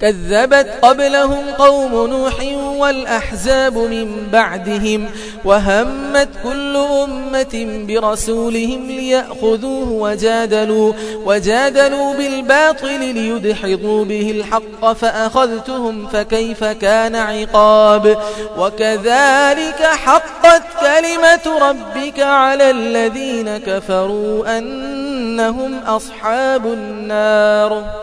كذبت قبلهم قوم نوح والأحزاب من بعدهم وهمت كل أمة برسولهم ليأخذوه وجادلوا, وجادلوا بالباطل ليدحضوا به الحق فأخذتهم فكيف كان عقاب وكذلك حقت كلمة ربك على الذين كفروا أنهم أصحاب النار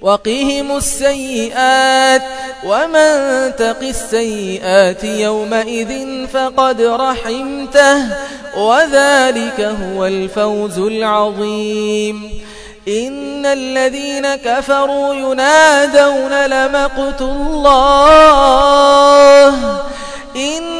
وقهم السيئات ومن تق السيئات يومئذ فقد رحمته وذلك هو الفوز العظيم. إن الذين كفروا ينادون لمقت الله. إن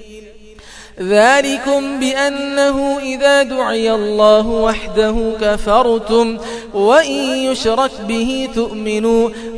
ذلكم بأنه إذا دعي الله وحده كفرتم وإن يشرك به تؤمنوا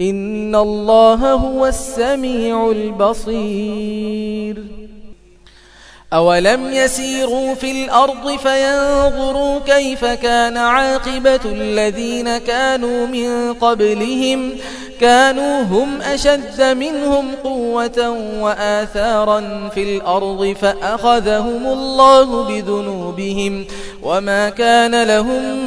إن الله هو السميع البصير أولم يسيروا في الأرض فينظروا كيف كان عاقبة الذين كانوا من قبلهم كانوا هم أشد منهم قوة وآثارا في الأرض فأخذهم الله بذنوبهم وما كان لهم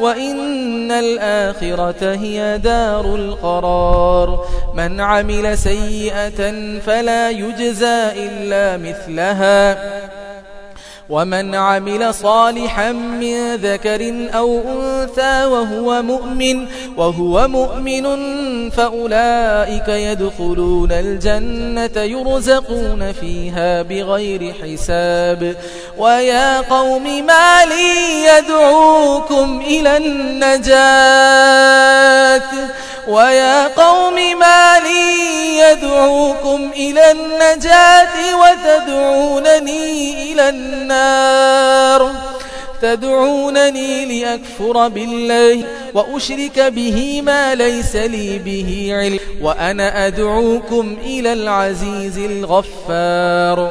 وإن الآخرة هي دار القرار من عمل سيئة فلا يجزى إلا مثلها ومن عمل صالحا من ذكر أو أنثى وهو مؤمن وهو مؤمن فأولئك يدخلون الجنة يرزقون فيها بغير حساب ويا قوم ما لي يدعوكم إلى النجاة ويا قوم ما لي يدعوكم إلى النجاة وتدعونني إلى النار. تدعونني لأكفر بالله وأشرك به ما ليس لي به علم وأنا أدعوكم إلى العزيز الغفار.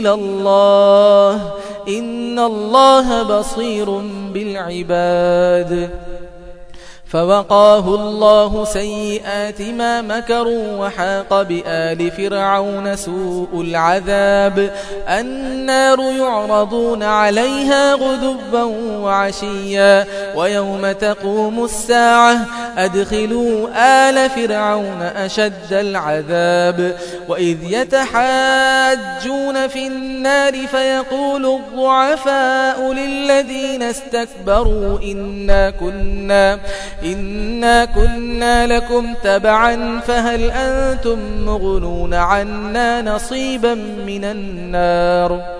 إلى الله. إن الله بصير بالعباد. فوقاه الله سيئات ما مكروا وحاق بآل فرعون سوء العذاب. النار يعرضون عليها غدبا وعشيا. ويوم تقوم الساعة أدخلوا آل فرعون أشد العذاب. وإذ يتحاجون في النار فيقول الضعفاء للذين استكبروا إنا كنا إنا كنا لكم تبعا فهل أنتم مغنون عنا نصيبا من النار؟